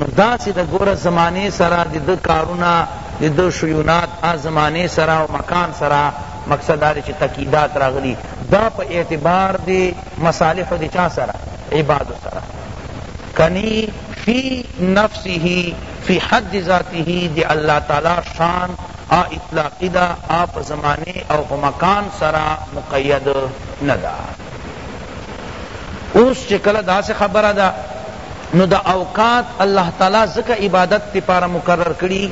نو داسی ده ګوره زمانه سره د ده کارونه د ده شیونات آ زمانه سره او مکان سره مقصد داده چی تقییدات راغلی دا په اعتبار د مصالح د چا سره عبادو سره کنی فی نفسه فی حد ذاته د الله تعالی شان آ اطلاقی ده آ په زمانه او په مکان سره مقید نده اوس چی کله داسی خبره ده نو دا اوقات الله تعالی ځکه عبادت دپاره مقرر کړی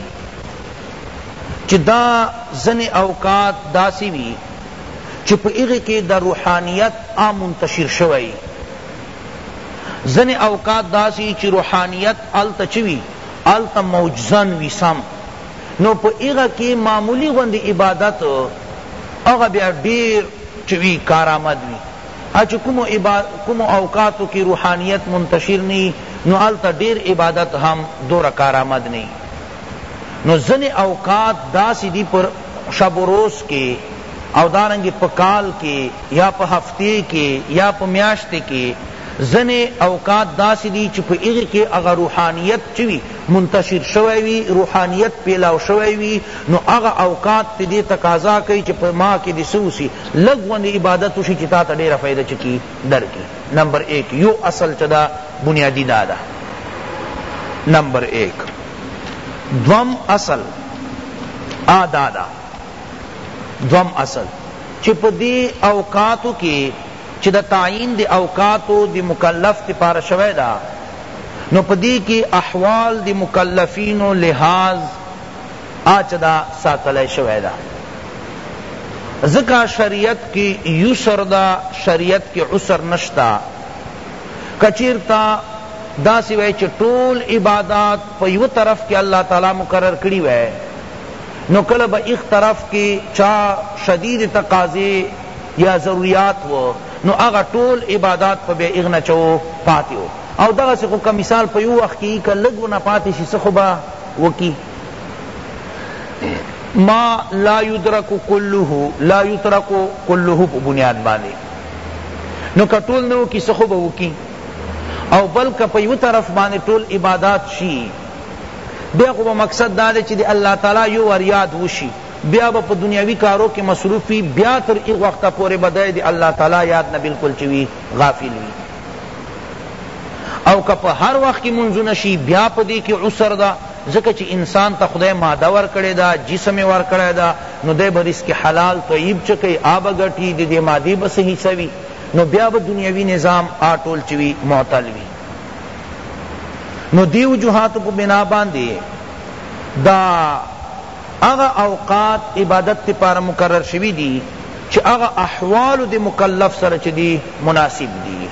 چی دا ځنی اوقات داسی وی چی په هغی کی دا روحانیت عام منتشر شوی وی ځنی اوقات داسی وی چی روحانیت هلته چه وی هلته موجزن وی سم نو په هغه کی معمولی غوندی عبادت هغه بیا ډیر چه وی کارآمد وی ا چه کومو اوقاتو کی روحانیت منتشر نی نو هلته ډیر عبادت هم دوره کارآمد نی نو ځنی اوقات داسی دی په شب و روز کی او دارنګه په کال کی یا په هفته کی یا په میاشت کی ځنی اوقات داسی دی چه په هغی کی هغه روحانیت چه وی منتشر شوی وی روحانیت پیلاو شوی وی نو هغه اوقات پدی تقاضا کئی چه په ما کی دی څه وسی لږ غوندی عبادت وشی چی تاته ډیره فایده چه کی درکی نمبر ایک یو اصل چه دا بنیادی دا ده نمبر ایک دوم اصل آ دا دا دوم اصل چه پا دی اوقاتو کی چه دا تعین دی اوقاتو دی مکلف تی پارا شوی دا نو پا دی کی احوال دی مکلفینو لحاظ آچ دا ساتلی شوی دا ځکه شریعت کی یسر دا شریعت کی عسر نشته که چیرته داسی وای چی ټول عبادات په یو طرف کی الله تعالی مقرر کړی وای نو کله به ایخ طرف کی چا شدید تقاضی یا ضروریات و نو اغا ټول عبادات په بے اغنا چو پاتی و او دغه سخو کا مثال په یو وخت کی که لګو نه پاتی شي سخو با وکی ما لا یدرک کله لا یترک کله په بنیاد باندې نو کټول نو کی سخو به وکی او بل که په یو طرف باندې ټول عبادات شي بیا خو مقصد دا دی چې د الله تعالی یو ور یاد وشي بیا به په دنیاوی کارو کې مصروف وي بیا تر هغه وخته پورې به دی د الله تعالی یاد نه بالکل چې وي غافل وي او که په هر وخت کی منځونه شی بیا په دی کی عسر ده ځکه چی انسان ته خدای ماده ورکړی ده جسم یې ورکړی ده نو دی به رزق حلال طیب چه کئی آ به ګټی د دی مادی به څه حصه وی نو بیا به دنیوی نظام آ ټول چه وی معطل وی نو دی وجوهاتو په بنا باندی دا هغه اوقات عبادت دپاره مقرر شوی دی چه هغه احوال د مکلف سره چه دی مناسب دی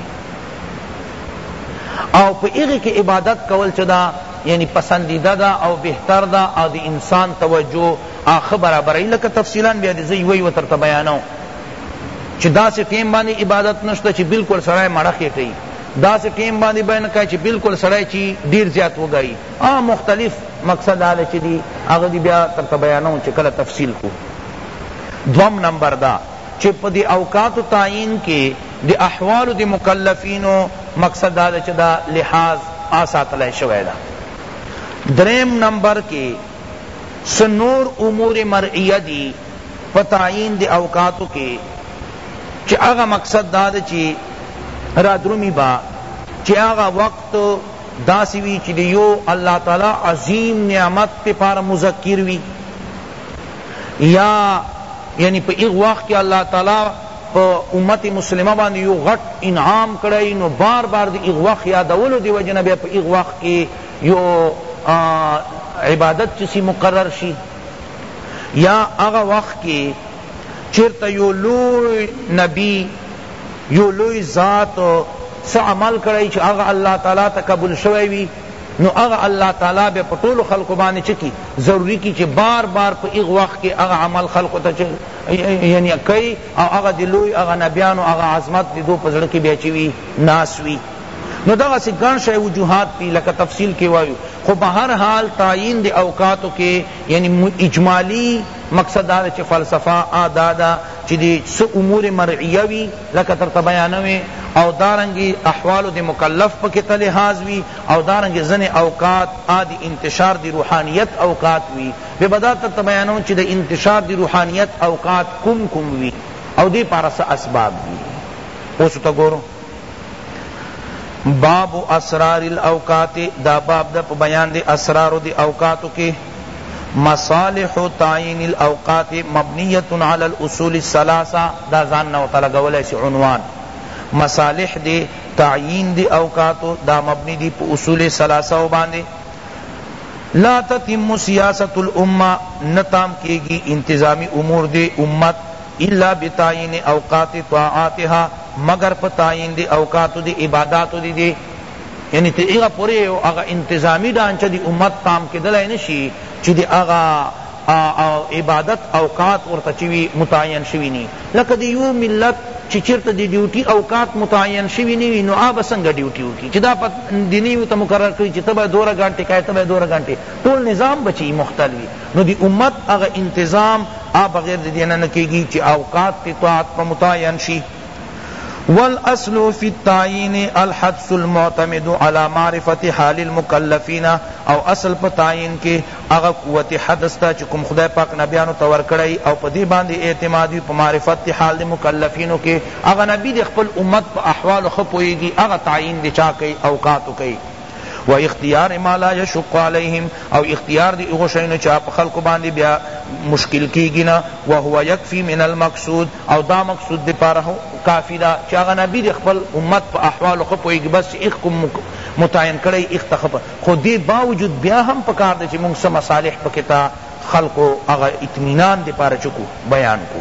او په هغی کی عبادت کول چه دا یعنی پسندیده دا او بهتر دا او د انسان توجه ښه برابروی لکه تفصیلا بیا د زه یوه یوه درته بیانوم چه داسې ټیم باندې عبادت نشته چه بالکل سړی مړه خېټه داسې ټیم باندې بین کای چې بالکل سړی چې ډیر زیات وګای ها مختلف مقصد هله چی دی هغه دی بیا ترته بیانوم چی کله تفصیل کو دوم نمبر دا چی په دی اوقات تعین کی دی احوال دی مکلفینو مقصد دا چی دا لحاظ آساتلی شوی دا دریم نمبر کی څه نور امور مرعیه دی په تعین دی اوقاتو کی چی هغه مقصد دا چی رادرومی با چی هغه وقت داسی وی چی د یو الله تعالی عظیم نعمت دپاره مذکر وی یا یعنی په هغه وخت کی الله تعالی په امت مسلمه باندی یو غټ انعام کړی نو بار بار د هغه وخت یادولو دی وجی نه بیا په هغه وخت کی یو عبادت چسی مقرر شی یا هغه وخت کی چیرته یو لوی نبی یو لوی ذات څه عمل کړی چی هغه الله تعالی ته قبول شوی وی نو هغه الله تعالی بیا په ټولو خلقو باندې چه کی ضروری کی چی بار بار په هغه وخت کی هغه عمل خلقو ته چه یعنی کئی او هغه دی لوی هغه نبیانو هغه عظمت دی دو په زړه کی بیا چی وی ناس وی نو دغه سی گن شای وجوهات دی لکه تفصیل کی وایو خو بهر حال تعین دی اوقاتو کی یعنی اجمالی مقصد دا ده چی فلسفه آ دا ده چی دی څه امور مرعیه وی لکه ترته بیانوی او دارنګی احوال د مکلف په کته لحاظ وی او دارنګی ځنی اوقات آ د انتشار د روحانیت اوقات وی بیا به دا ترته بیانوم چی د انتشار د روحانیت اوقات کوم کوم وی او دی پاره څه اسباب دی اوس ته ګورو باب اسرار الاوقات دا باب دا په بیان دی اسرار دی اوقاتو کی مصالح تعین الاوقات مبنیه علی الاصول الثلاثه دا ځان نه ورته لګولای شی عنوان مصالح دی تعین دی اوقاتو دا مبنی دی په اصول ثلاثه باندې لا تتم سیاست الامه نتام کیگی انتظامی امور دی امت الا بتعین اوقات طاعاتها مگر پتعین دی اوقات دی عبادات دی دی یعنی تر هغه پورې یو هغه انتظامی ډانچه دی امت تام کیدلای نشی چی دی هغه عبادت اوقات ورته چی وی متعین شوی نی لکه دی یو ملت چی چرته دی ډیوټی اوقات متعین شوی نی وی نو آ به څنګه ډیوټی وکی چی دا پت دینی ته مقرر کړی چی ته به دوره غنټه کای ته به دوره غنټه ټول نظام بچی مختل وی نو دی امت هغه انتظام آ بغیر دی نه کیږی چی اوقات تی طاعت په متعین شی والاصل فی التعین الحدس المعتمد علی معرفت حال المکلفین او اصل په تعین کی هغه قوت حدس تا چی کوم خدای پاک نبیانو ته ورکړی او په دی باندی اعتماد وی په معرفت حال دی مکلفینو کی هغه نبی دی خپل امت په احوالو ښه پوهیږی هغه تعین دی چا کئی اوقاتو کئی و اختیار ما لا یشق علیهم او اختیار دی هغو شیانو چې په خلقو باندې بیا مشکل کیږي نه وهو یکفی من المقصود او دا مقصود دی پاره کافی دا چې هغه نبی د خپل امت په احوالو ښه پوهېږي بس چې ایخ کوم متعین کړی ایخ ته ښه خو دې باوجود بیا هم پکار دی چې موږ څه مصالح پکې ته خلقو هغه اطمینان دی پاره چکو بیان کو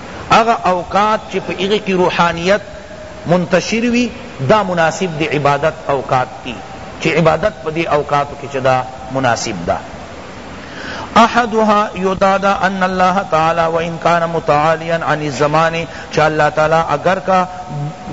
هغه اوقات چه په هغی کی روحانیت منتشر وی دا مناسب د عبادت اوقات دی چه عبادت په دی اوقاتو کی چه دا مناسب دا احدها یو دادا ان الله تعالی و ان کان متعالیا عن الزمان چا اللہ تعالی اگر کا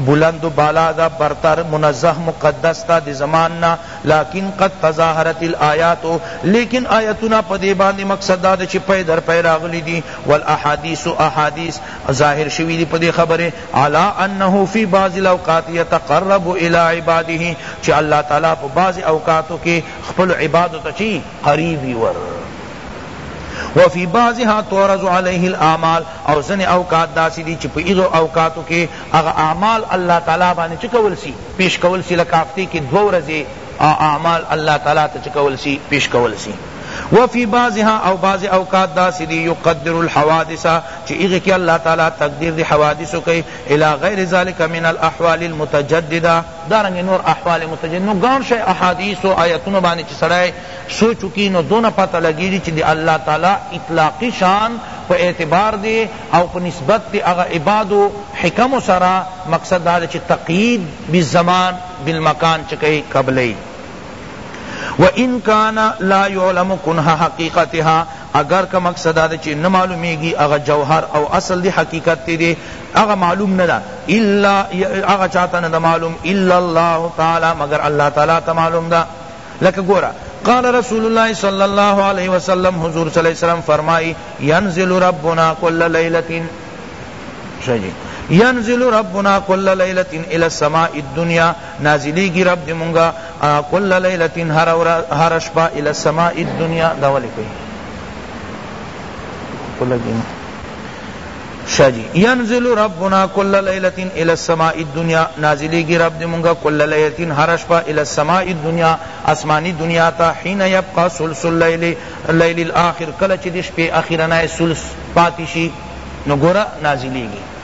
بلند و بالا دا برتر منزه مقدس تا دی زمان نا لکن قد تظاهرت الایات لیکن آیتونه په دې باندې مقصد دا ده چې پی در پی راغلي دي والاحادیث او احادیث ظاهر شوي دي په دې خبره علی انه فی بعض الاوقات یتقرب الی عباده چې الله تعالی په بعض اوقاتو کې خپل عبادو ته چی قریب وي ور وفي بعضها تورز عليه الاعمال او زن اوقات داسی دی چی پا ایغو اوقاتو کے اغا اعمال اللہ تعالی بانے چکول سی پیش کول سی لکه هفته کی دوه ورځی اعمال الله تعالی ته چه کول سی پیش کول سی وفی بعضها او بعض اوقات داسی دی یقدر الحوادث چه ایغی کی اللہ تعالی تقدیر دی حوادثو کئی الی غیر ذلک من الاحوال المتجددہ دارنگی نور احوال متجدد نو گان شای احادیث و آیتونو بانی چه سڑای سوچو کی نو دون پتہ لگیری چه دی اللہ تعالی اطلاقی شان پا اعتبار دی او په نسبت د هغه ابعادو حکمو سره مقصد دا ده چه تقیید بالزمان بالمکان چه کئ قبلئ و ان کان لا یعلم کنه حقیقتها اگر که مقصد دا ده چه نه معلومیږی هغه جوهر او اصل دی حقیقت تی دی هغه معلوم نه ده الا هغه چاته نه ده معلوم الا الله تعالی مگر الله تعالی ته معلوم ده لکه ګوره قال رسول الله صلی الله علیه وسلم حضور صلی الله علیه وسلم فرمائی ينزل ربنا كل ليله شجی ينزل ربنا كل ليله الى السماء الدنيا نازلی گی رب دمونگا كل ليله هر اور هر شپه الى السماء الدنيا دا ولی کوي کله دین شه جی ینزل ربنا کل لیلة الی السماء الدنیا نازلیږي رب دې مونږه کل لیلة هره شپه الی السماء الدنیا اسماني دنیا ته حين یبقی ثلث اللیل لیل الاخر کله چې د شپې اخرنی ثلث پاتې شي نو ګوره نازلیږي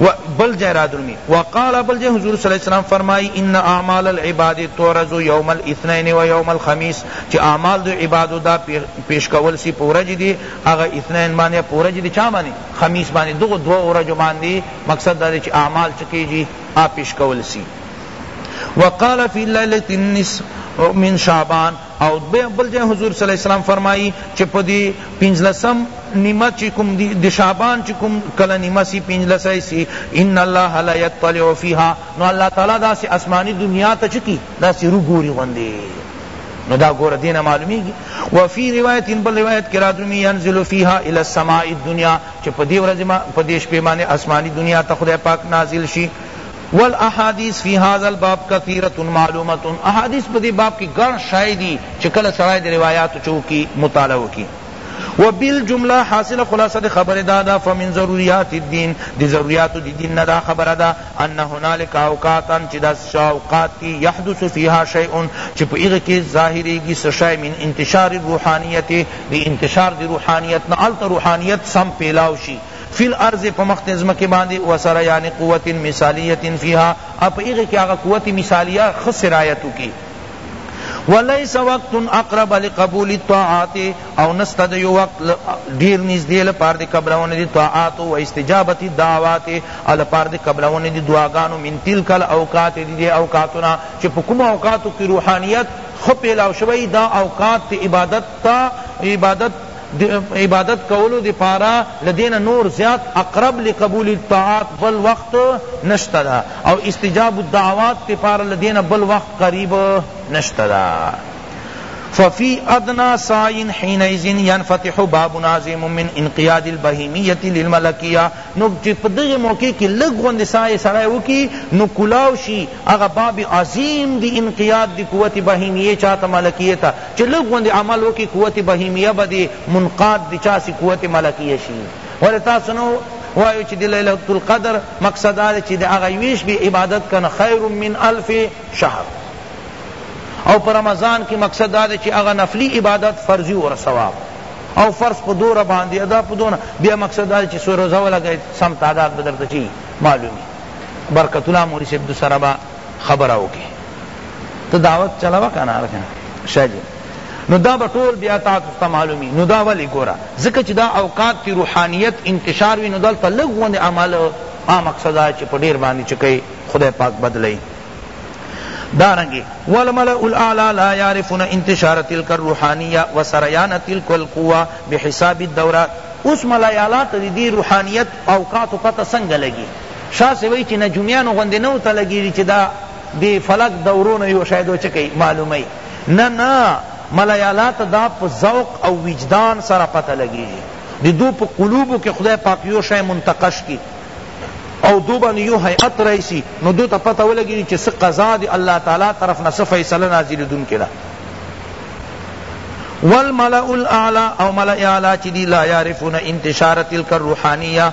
و بل جای را درمی وقال بل جای حضور صلی اللہ علیہ وسلم فرمائی ان اعمال العباد تورز یوم الاثنین و یوم الخمیس چی اعمال دو عبادو دا پیش کول سی پورج دی هغه اثنین باندې په ورځ د چا باندې خمیس باندې دغه دوه ورځو باندې مقصد دا دی چې اعمال څه کیږي آ پیش کول سی وقال فی لیلۃ النصف من شعبان او بل جای حضور صلی اللہ علیہ وسلم فرمائی چھ پدی پنجلسم نیمه چی کوم دی شعبان چی کوم کلا نیمه سی پنجلسای سی ان الله لا یطلع فیها نو الله تعالی دا سی اسمانی دنیا ته چکی دا سی رو ګوری غوندی نو دا گور دینا معلومی گی وفی روایت ان بل روایت کی رادمی ینزل فیها الى السماء الدنیا چه پدی ورځ ما پدی شپه معنی آسمانی دنیا ته خدای پاک نازل شی والاحادیث فی هذا الباب کثیرۃ معلومۃ احادیث پدی باب کی گن شایدی چه کله سړی دی روایات چوکی مطالعه وکی و بالجمله حاصل خلاصه دی خبر دادا فمن ضروریات الدین دی ضروریات دی دین ندا خبر دا ان هنالک اوقاتا چی داسی شو اوقات کی یحدث فیها شیء چی په هغه کی ظاهریږی څه شی من انتشار الروحانیت دی انتشار دی روحانیت نه هلته روحانیت سم پیلاو شی فی الارض په مخ د ځمکی باندی و سریان قوة مثالیة فیها او په هغه کی هغه قوت مثالیه ښه سرایت وکی وليس وقت اقرب لقبول الطاعات او نسته د یو وقت ډیر نږدې لپاره د قبلونې د طاعات او استجابت الدعوات لپاره د قبلونې د دعاګانو من تلک الاوقات د دې اوقاتونه چې په کوم اوقاتو کې روحانیت خپل او شوی دا اوقات عبادت تا عبادت د عبادت کولو د پاره له دې نه نور زیات اقرب لقبول الطاعات بل وخت نشته ده او استجاب الدعوات د پاره له دې نه بل وخت قریب نشته ده ففي ادنى سعي حينئذ ينفتح باب عظيم من انقياد البهيميه للملكيه نو چې په دغه موقع کې لږ غوندې سعی سړی وکړي نو کلاو شي هغه باب عظیم دی انقیاد دی قوت بهیمیه چاته ملکیه ته چه لږ غوندی عمل وکی قوت بهیمیه به دی منقاد د چا سی قوت ملکیه شی ولی تاسو نه وایو چه د لیلة القدر مقصد دا دی چه د هغه یوی شپی عبادت کنه خیر من الف شهر او په رمضان کی مقصد دا دی چه هغه نفلی عبادت فرضی ور ثواب او فرض په دوره باندی ادا په دونه بیا مقصد دا دی چه سو روزه ولګی سم تعداد به درته چی معلومی برکت الله موری صاحب دو سره با خبره وکړي ته دعوت چلوه کنه هلکه شه جي نو دا به ټول بیا تاسو ته معلومي نو دا ولې ګوره ځکه چې دا اوقات کې روحانیت انتشار وي نو دلته لږ غوندې عمل عام مقصد دا چې په ډېر باندې چې کوي خدای پاک بدلوي دارنگی والملأ الاعلى لا يعرفون انتشار تلك الروحانیه وسريان تلك القوه بحساب الدورات اس ملأ اعلی ته دی روحانیت اوقات پتہ څنګه لګي شاه صیب وایی چی نجومیانو غوندی نه ورته لګیږی چی دا دی فلک دورو نه یو شای دو چه کئی معلومئی نه نه ملایالا ته دا په ذوق او وجدان سره پته لګیږی دی دو په قلوبو کی خدای پاک یو شای منتقش کی او دو باندې یو هیئت رئیسی نو دو ته پته ولګیږی چی څه قضا دی الله تعالی طرف نه څه فیصله نازلیدونکی ده والملأ الاعلی او ملأ اعلی چی دی لا یعرفون انتشار تلک الروحانیه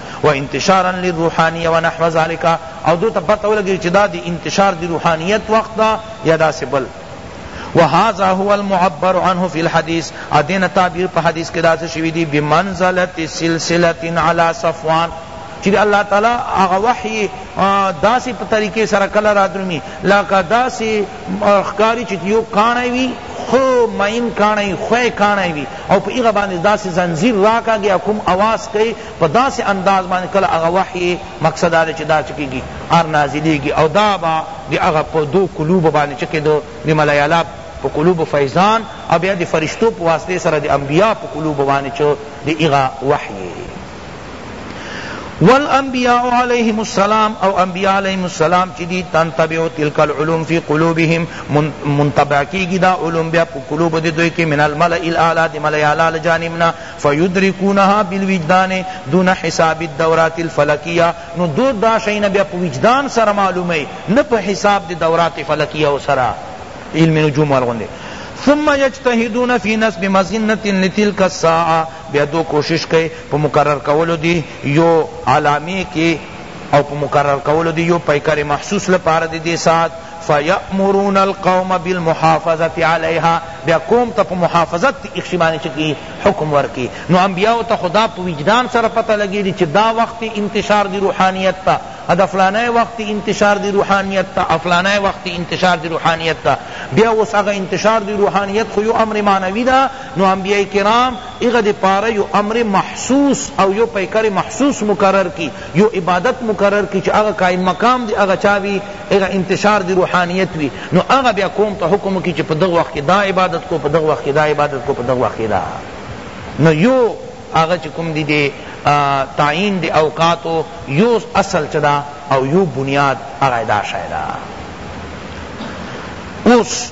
و انتشارا للروحانیه و نحو ذلک او دو ته پته ولګی چی دا دی انتشار دی روحانیت وقت دا یا دا سی بل و هذا هو المعبر عنه فی الحدیث ادین تعبیر په حدیث کې دا څه شوی دی بمنزلت سلسله علی صفوان چی اللہ تعالی اغا وحی داسی پا طریقے سر کل را درمی لکا داسی اخکاری چی یو کانای وی خو مین کانای خوی کانای وی او پا ایغا باندی داسی زنزیر راکا گیا کم آواز کئی په داسې انداز باندې کله هغه وحی یې مقصد دا دی چه دا چه کیږی ار نازلیږی او دا به د هغه په دو قلوبو باندې چه کیدو د ملایالا په قلوبو فیضان او بیا د فرشتو په واسطه سره د انبیاء په قلوبو باندې چه د هغه وحی یې والانبیاء علیہم السلام او انبیاء علیہم السلام چی دی تنتبع تلک العلوم فی قلوبهم منتبع کی گی دا علوم بیا قلوب دی دوی کی من الملئ الاعلی دی ملئ اعلی جانبنا فیدرکونها بالوجدان دون حساب الدورات الفلکیه نو دو دا شیونه بیا په وجدان سره معلوموی نه په حساب د دورات فلکیه سره علم نجوم وال غوندی ثم یجتهدون فی نصب مظنه لتلک الساعه بیا دو کوشش کئ په مقرر کولو دی یو علامی کی او په مقرر کولو دی یو پیکر محسوس لپاره دی دی ساعت فیأمرون القوم بالمحافظة علیها بیا قوم ته په محافظت دی ایښی باندې چه کی حکم ورکی نو انبیاءو ته خو دا په وجدان سره پته لګیدی چه دا وخت انتشار دی روحانیت تا ادا فلانی وخت انتشار دی روحانیت تا او فلانی وخت انتشار دی روحانیت تا بیا اوس هغه انتشار دی روحانیت خو یو امر معنوی دا نو انبیاء کرام هغه دی پاره یو امر محسوس او یو پیکر محسوس مقرر کی یو عبادت مقرر کړي چه هغه قائم مقام دی هغه چا وی هغه انتشار دی روحانیت وی نو هغه بیا قوم ته حکم وکړي چه په دغه وخت کی دا عبادت کو په دغه وخت کی دا عبادت کو په دغه وخت کی دا نو یو هغه چه کوم دی دی تعین دی اوقاتو یو اصل چه دا او یو بنیاد هغه دا شای دا اوس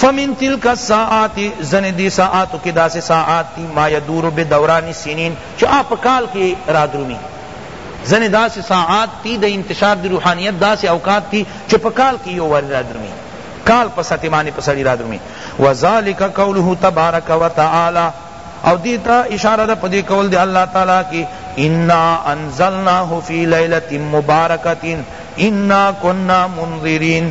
فمن تلک الساعات ځنې دې ساعاتو کې داسې ساعات دي ما یدور بدوران السنین چې هغه په کال کې رادرومي ځنې داسې ساعات دي د انتشار د روحانیت داسې اوقات دي چې په کال کې یو وارې رادرومي کال په سطح باندې په سړي رادرومي وذالک قوله تبارک وتعالی او دیتا اشارہ دا پدی قول دی اللہ تعالی کی انا انزلناه فی لیلۃ مبارکۃ انا کنا منذرین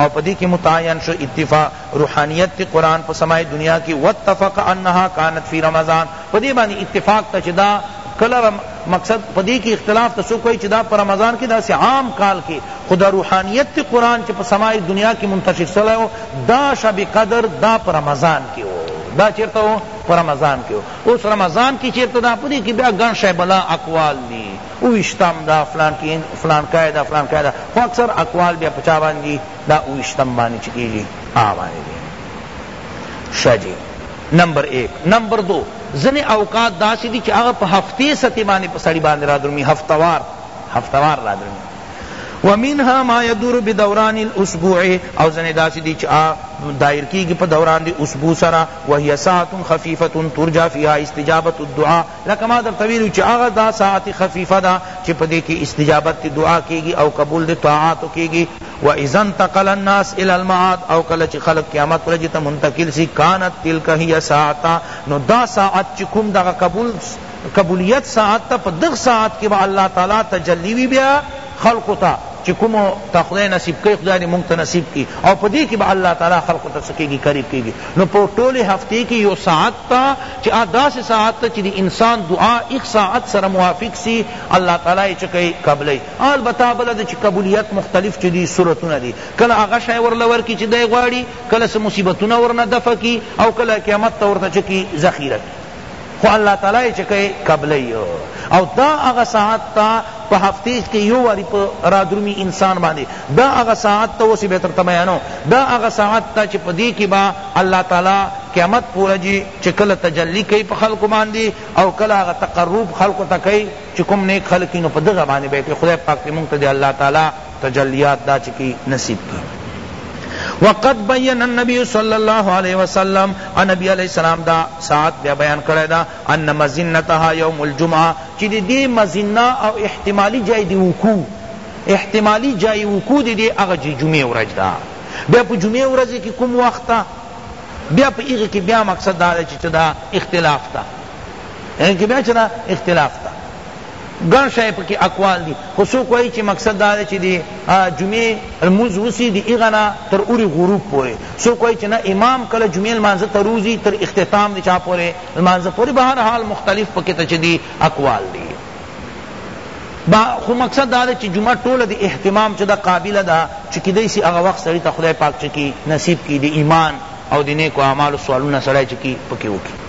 او په دې کې متعین شو اتفا روحانیت تی قرآن په سماع دنیا کی واتفق انها کانت فی رمضان په دې باندې اتفاق تا چی دا کله رم مقصد په دې کې اختلاف ته څوک وایي چې دا په رمضان کې داسې عام کال کې خو دا روحانیت تی قرآن چې په سماع دنیا کې منتشر سوی و دا شب قدر دا په رمضان کې و دا چیرته و په رمضان کې و اوس رمضان کې چیرته دا په دې کې بیا ګڼ شی بلا اقوال دي اوویشتم دا فلان ټین فلان کای دا فلان کای دا خو اکثر اقوال بیا په چا باندی دا اوویشتم باندی چی کیږی هغه باندی دی شه جی نمبر ایک نمبر دو ځنی اوقات داسی دی چی هغه په هفتی سطح باندی په سړی باندی را درومی هفته وار هفته وار را درومی ومنها ما يدور بدوران الاسبوع او زنه داسی دی چ دایر کیږي په دوران دی اسبوع سره وهي ساعت خفیفه ترجا فيها استجابه الدعاء لکه ما درته ویلي وو چي هغه دا ساعت خفیفه ده چي په دې کي استجابت د دعا کیږي او قبول د طاعاتو کیږي، واذا انتقل الناس الی المعاد او کله چي خلق قیامت ورځي ته منتقل سي کانت تلک هی الساعة نو دا ساعت چي کوم دغه قبول قبولیت ساعت ده په دغ ساعت کي به الله تعالی تجلی وي بیا خلقو ته چی کومو ته خدای نصیب کړی خدای دی مونږ ته نصیب کړي او په دی کی به الله تعالی خلقو ته څه کیږی قریب کیږی نو په ټولی هفتی کی یو ساعت ته چی هغه داسی ساعت ته چی دی انسان دعا ایخ ساعت سره موافق سی الله تعالی یی چه کئی قبلی البته بله دا چی قبولیت مختلف چی دی صورتونه دی کله هغه شی ورله ورکی چی دی غواړی کله څه مصیبتونه ورنه دفع کی او کله قیامت ته ورته چه کی ذخیره کی خو الله تعالی یې چې کئ قبلوي او دا هغه ساعت تا په هفته کې یو واری په رادرومی انسان باندې دا هغه ساعت ته اوس به ترته بیانو دا هغه ساعت ته چې په دې کې با الله تعالی قیامت پورا جی چې کله تجلی کوي په خلق باندې او کله هغه تقرب خلق ته کوي چې کوم نیک خلقینو په دغه باندې به خدای پاک دې مونږ ته دې الله تعالی تجلیات دا چی کی نصیب کی وقد بین النبی صلی اللہ علیہ وسلم او نبی علیہ السلام دا ساعت بیا بیان کړی دا ان مزنتها یوم الجمعه چی دی دی مزنه او احتمالی جای دی وکو احتمالی جای وکو دی دی اغه جی جمعه ورځ دا بیا په جمعه ورځ کی کوم وخت تا بیا په ایغه کی بیا مقصد دا چی دا اختلاف تا ان کی بیا چنا اختلاف تا ګڼ شی پکی اقوال دی خو څوک وایی چی مقصد دا دی چی دی جمعه لمونځ وسی دی هغه نه تر اوری غروب پوری څوک وایی چی نه امام کله جمعه لمانځه ته روزی تر اختتام دی چا پوری لمانځه پوری بهر حال مختلف پکی ته چی دی اقوال دی با خو مقصد دا چی جمعه ټوله دی اهتمام چی دا قابل دا چی کیدای سی هغه وخت سړی ته خدای پاک چی کی نصیب کی دی ایمان او دی نیکو اعمالو سوالونه سړی چی کی پکی وکی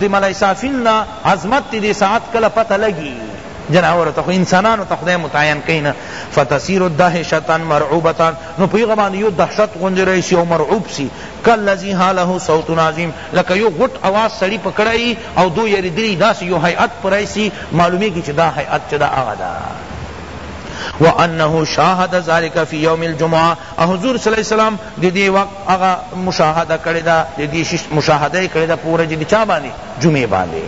دی ملای سافیل نه عظمت تی دی ساعت کله پته لګی جناور ته خو انسانانو ته خدای متعین کینا فتصير دهشتا مرعوبتا نو پیغه باندې یو دهشت غوندې رئیسی او مرعوب سی کلذي هاله صوت عظیم لکه یو غټ आवाज سړی پکړای او دو یری دری داس یو هیئت پرایسی معلومی کی چې دا هیئت چې دا هغه ده وانه شاهد ذلك في يوم الجمعه حضور صلی الله علیه وسلم د دې وخت هغه مشاهده کړې ده د دې شي مشاهده یې کړې ده په ورځ د چا باندې جمعې باندې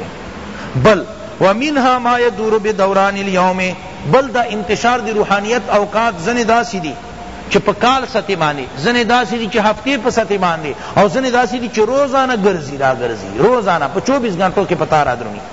بل ومنها ما يدور بدوران اليوم بل دا انتشار دی روحانیت اوقات زن داسی دی چې په کال سطح باندې ځنې داسې دي چې هفتې په سطح باندې او ځنې داسې دي چې روزانه ګرځي را ګرځي روزانه په چوبیس ګنټو کې پتا را درومي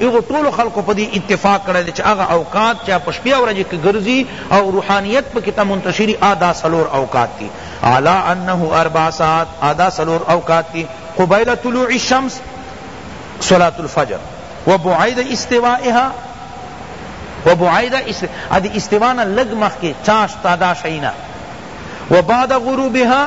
هغو ټولو خلقو په دې اتفاق کړی دی چه هغه اوقات چه په شپی او ورځی کی ګرځی او روحانیت پکی ته منتشری آ دا څلور اوقات دی علی انه اربع ساعات آ دا څلور اوقات دی قبیل طلوع الشمس صلاة الفجر و بعید استوائها و بعید است ادی استوا نه لږ مخکی چاشت تا دا شینا و بعد غروبها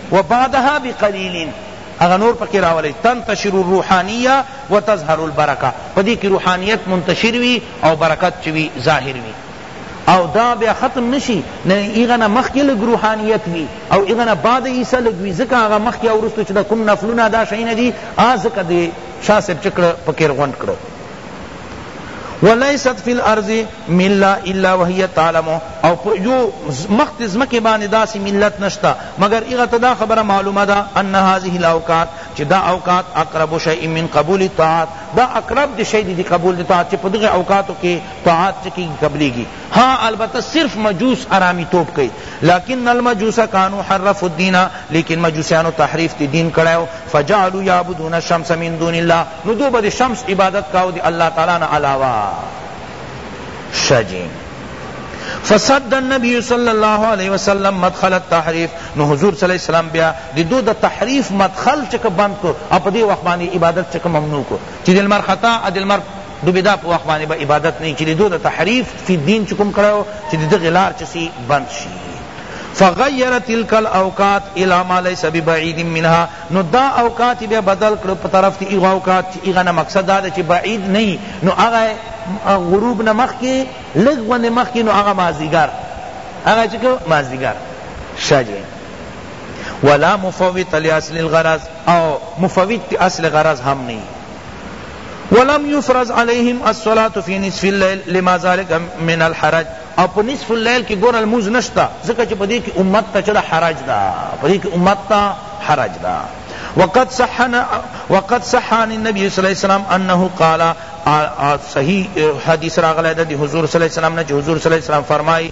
و بعدها بقلیل هغه نور پکې راولئ تنتشر الروحانیه و تظهر البرکه په دې کې روحانیت منتشر وي او برکت چې وي ظاهر وي او دا بیا ختم نشی نه ایغه نه مخکې لږ روحانیت وي او ایغه نه بعد عیسی لږ وي ځکه هغه مخکې او وروسته چې دا کوم نفلونه دا شیونه دي آ ځکه دې شاه صاحب چکړه پکې غونډ کړو ولیست فی الارض ملة الا وهی تعلم او په یو مخت ځمکې باندې داسې ملت نشته مګر هغه ته دا خبره معلومه ده ان هذه الاوقات چې دا اوقات اقرب شیء من قبول الطاعات دا اقرب د شی دی قبول د طاعت چې په دغه اوقاتو کې طاعت چې کیږي قبلیږي ها البته صرف مجوس آرامی توب کوي لكن المجوس كانوا حرفوا الدين لیکن مجوسیانو تحریف تی دین کړو فجعلوا يعبدون الشمس من دون الله نو دوئ به د شمس عبادت کاؤ د الله تعالی نه علاوه شه جی فسد النبی صلی اللہ علیہ وسلم مدخل التحریف نو حضور صلی اللہ علیہ وسلم بیا دی دو دا تحریف مدخل چکا بند کو اپ دی وقت بانی عبادت چکا ممنوع کو چی دل مر خطا ادل مر دوبیدا په وخت باندې به عبادت نه چلی دو د تحریف فی دین چکم کړو چې د غلار چسی بند شي فغیر تلک الاوقات الى ما ليس ببعید منها نو دا اوقات بیا بدل کړو په طرف تی هغه اوقات چی هغه نه مقصد دا چی بعید نه نو هغه غروب نه مخکی لږ غوندې مخکی نو هغه مازیګر هغه چې مازیګر شجه ولا مفوت لاصل الغرض او مفوت اصل غرض هم نه ولم يفرض عليهم الصلاة في نصف الليل لما ذلك من الحرج او په نصف اللیل کی ګوره لمونځ نشته ځکه چی په دی کی امت ته چه ده حرج ده په دی کی امت ته حرج ده وقد صح وقد صح عن النبي صلی الله علیه وسلم انه قال صحیح حدیث راغلی ده دی حضور صلی الله علیه وسلم نه چې حضور صلی الله علیه وسلم فرمای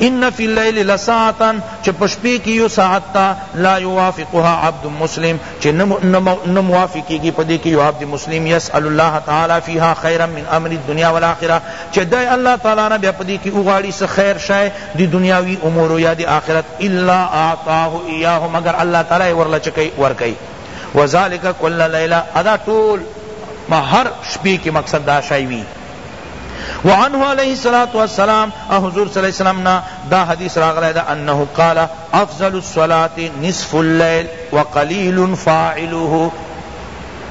ان فی اللیل لساعتا چه پشپی کی یو ساعت تا لا یوافقها عبد مسلم چه نه موافقیږی په دی کی یو عبد مسلم یسأل الله تعالی فیها خیرا من امر الدنیا والآخرة چه دی الله تعالی نه بیا په دی کی وغواړی څه خیر شی دی دنیاوی امورو یا دی آخرت الا اعطاه ایاه مگر الله تعالی یې ورله چه کئی ورکئی وذلک کل لیلة ادا ټول په هر شپی کی مقصد دا شی وی وعنه علیه الصلاة والسلام حضور صلی اللہ علیہ وسلم نا دا حدیث راغلی دا انه قال افضل الصلاة نصف اللیل وقلیل فاعله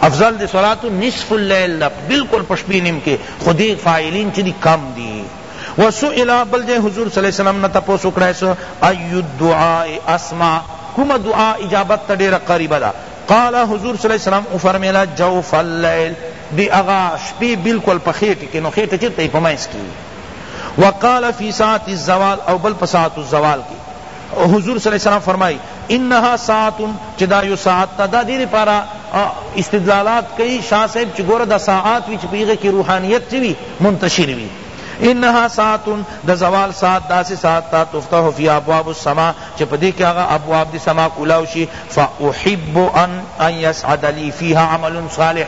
افضل دی صلاة نصف اللیل دا بالکل په شپې نیم کې خو دې فاعلین چې دی کم دی وسئل بل دې حضور صلی الله علیه وسلم نه تپوس وکړای سو ایو دعاء اسمع کوم دعا اجابت ته ډیره قریبه ده قال حضور صلی الله علیه وسلم فرمیلا جوف اللیل دی اغا شپې بالکل په خېټه کې نو خېټه چیرته په منځ کې وقال فی ساعت الزوال او بل په ساعت الزوال کی حضور صلی اللہ علیہ وسلم فرمائی انہا ساعت چی دا یو ساعت تا دا دیر پارا استدلالات کئی شاہ صاحب چی گورا دا ساعت وی چی پیغی کی روحانیت چی وی منتشر وی انها ساعت د زوال ساعت داسې ساعت تا تفتح فی ابواب السما چې په دې کې هغه ابواب د سما کولاو شي فاحب ان ان يسعد لي فيها عمل صالح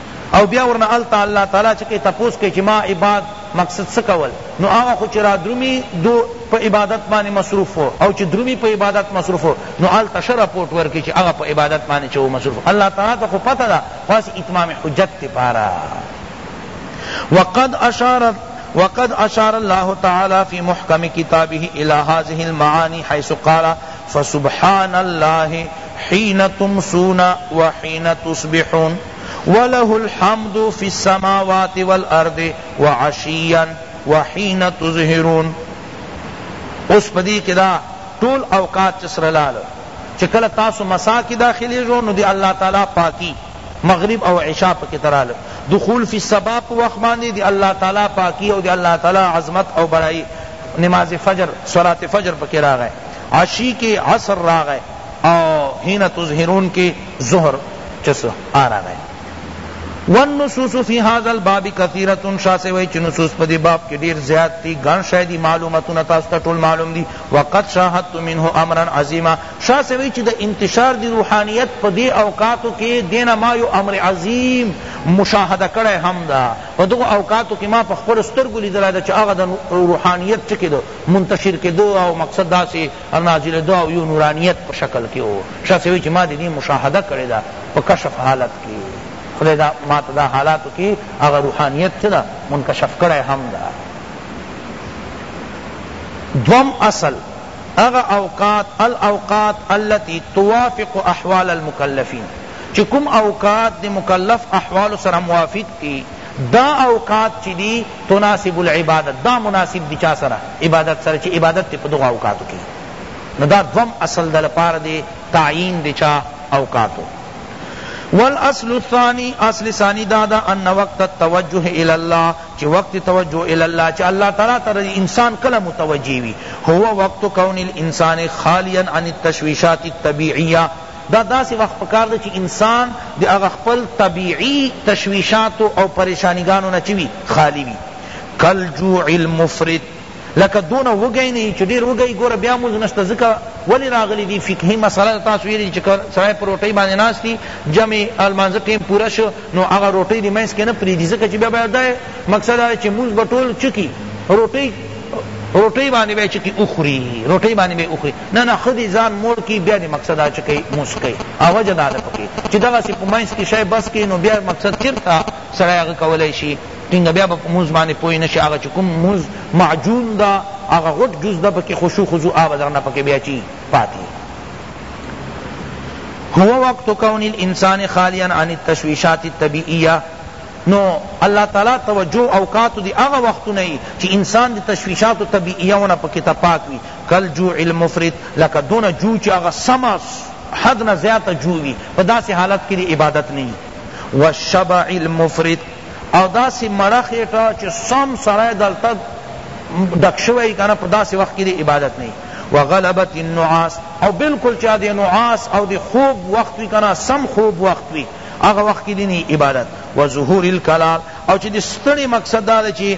او بیا ورنه هلته الله تعالی چه که تپوس کئ چه ما عباد مقصد څه کول نو هغه خو چه رادرومی دو په عبادت باندې مصروف وو او چه درومی په عبادت مصروف وو نو هلته ښه رپورټ ورکی چه هغه په عبادت باندې چه وو مصروف الله تعالی ته خو پته ده خو هسی اتمام حجت دی پاره وقد اشارت وقد اشار الله تعالی فی محکم کتابه الی هذه المعانی حیث قال فسبحان الله حین تمسون وحین تصبحون وله الحمد فی السماوات والارض وعشیا وحین تظهرون اوس په دې کې دا ټول اوقات چې سره لاړل چې کله تاسو مسا کې داخلېږو نو د الله تعالی پاکي مغرب او عشاء پکې تراله دخول فی الصباح په وخت باندې د الله تعالی پاکي او د الله تعالی عظمت او بڑائی نماز فجر صلات فجر پکې راغی عشی کې عصر راغی او حین تظهرون کې زهر چه څه آ راغی والنصوص فی هذا الباب کثیرة شاہ سے وئی چی نصوص پا دی باب کی دیر زیاد دی گن شے دی معلومتون تاسو تا ټول معلوم دی وقد شاہدت منه امرا عظیما شاہ سے وئی چی دا انتشار دی روحانیت پا دی اوقاتو کی دینا ما یو امر عظیم مشاہدہ کڑے ہم دا پا دغو اوقاتو کی ما پا خپلو سترگو لیدلے دا چی آغا دا روحانیت چکی دا منتشر کیدو او مقصد دا سی رانازلیدو او یو نورانیت په شکل کی وو شاه صاحب وایی چی ما د دی مشاهده کړی ده په کشف حالت کی خدای دا ماته دا حالاتو کی هغه روحانیت چه ده منکشف کړی هم ده دوم اصل هغه اوقات الاوقات التي توافق احوال المکلفین چی کم اوقات دی مکلف احوال سره موافق تی دا اوقات چی دی تناسب العبادت دا مناسب دی چا سره عبادت سره چی عبادت تی په دغو اوقاتو کی نو دا دوم اصل دا لپاره دی تعیین دی چا اوقاتو والاصل الثانی اصل ثانی دادا ان وقت التوجه الی اللہ چی وقت توجه الی اللہ چی اللہ تعالی تر انسان کلا متوجی وی هو وقت کون الانسان خالیا عن التشویشات الطبیعیہ دا داسې وخت پکار ده چی انسان د هغه خپل طبیعی تشویشاتو او پریشانیګانو نه چه وی خالی وی کالجوع المفرط لکه دونه وږی نه یی چی ډیر وږی ګوره بیا مونځ نشته ځکه ولی راغلی دی فقهی مسئله ده تاسو ویلی چی سړی پر روټی باندې ناست دی جمع لمانځه ټیم پوره شو نو هغه روټی دی منځ کې نه پریږدي ځکه چی بیا باید مقصد دا چی مونځ به ټول چکی روټی روټی باندې به چکی اخری روټی باندې به اخری نه نه ښه دی ځان موړ کی بیا دی مقصد دا چه کئی موس کئی او وجه دا ده پکی چه دغه سی په منځ کی شای بس کی نو بیا مقصد چرته سړی هغه کولای شی ټینګ بیا په موس باندې پوی نشی هغه چه کوم موس معجون دا هغه غټ جز ده پکی خشوع خضوع آب درنه پکی بیا چی پاتی هو وقت کون الانسان خالیا عن التشویشات الطبیعیه نو اللہ تعالی توجہ اوقات دی اغا وقت نہیں چی انسان دی تشویشات و طبیعیون پکی تپاک وی کالجوع المفرط لکه دونه جوع چی هغه سمه حد نه زیاته جوع وی په داسی حالت کی دی عبادت نه یی والشبع المفرط او داسی مړه خیټه چی سم سړی دلته ډک شوی کنه په داسی وخت کی دی عبادت نه یی وغلبت النعاس او بالکل چا دی نعاس او دی خوب وقت وی کنا سم خوب وقت وی اغه وقت کی دی عبادت و ظهور الکلال او چی دی ستړی مقصد دا چی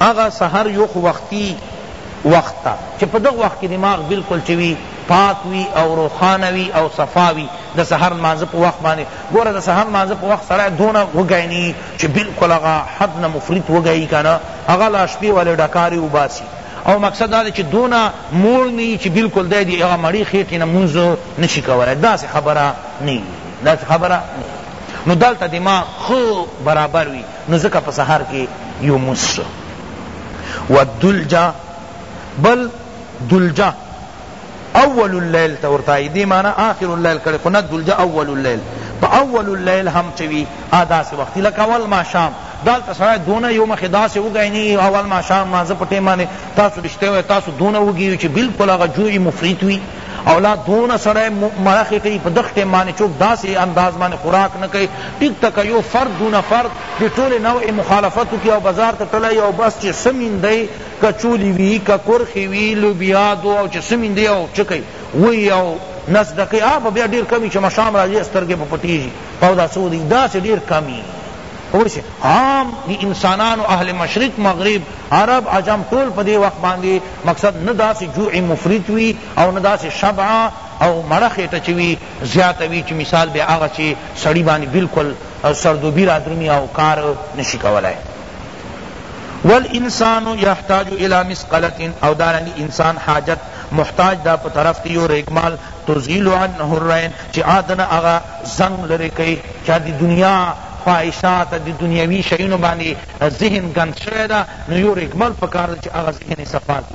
هغه سحر یوخ وختی وخت ته چه په دغ وخت کی دماغ بلکل چه وی پاک وی او روښانه وی او صفا وی د سحر لمانځه په وخت باندی ګوره د سحر لمانځه په وخت سړی دونه وږی نه یی چه بلکل هغه حد نه مفرط وږی یی کنه هغه لا شپی ولی ډکاری وباسی او مقصد دا دی چه دونه موړ نه یی چه بلکل دی دی هغه مړی خیټی نه لمونځ نشی کولای داسی خبره نه یی داسی خبره نه یی نو دلته دماغ ښه برابر وی نو ځکه په سهار کی یو مونځ شو والدلجه بل دلجه اول اللیل ته ورته وایي دې معنی آخر اللیل کړې خو نه دلجه اول اللیل په اول اللیل هم چې وي داسې وختي لکه اول ماښام دالته سړی دونه یو مخې داسې وګی نه اول ماښام مانځه په ټیم باندې تاسو رښتیا وایي تاسو دونه وږي یو چې بلکل هغه جوع مفرط وي او لا دونه سړی مړه خیټی په دغ ټیم باندې چوک داسی انداز باندې خوراک نه کئ ټیک ته که یو فرد دونه فرد دی ټول نوع مخالفت کی او بازار ته تلای او بس چه څه میندی کچولی وی که کرخی وی لوبیا دو او چه څه میندی او چه کئ وی او نس ډکی آ به بیا ډیر کم وی چه مشام راځی سترګی به پټیژی او دا څه دی داسی ډیر کم وی عام دی انسانانو اهل مشرق مغرب عرب عجم ټول په دې وخت باندې مقصد نه داسې جوع مفرط وي او نه داسې شبع او مړه خېټه چې وي زیاته وي چې مثال بیا هغه چې سړي باندې بلکل سردوبي رادرومي او کار نه شي کولای والانسان یحتاج الی مثقلة او دارنګ انسان حاجت محتاج دا په طرف ته یو ریګمال تزیل عنه الرین چې آدنه هغه زنګ لرې کوي چې د دنیا خواهشات د دنیوي شیونو باندې دا ذهن ګند شوی دا نو یو ریکمل پکار دا چی اغا ذهن صفا کی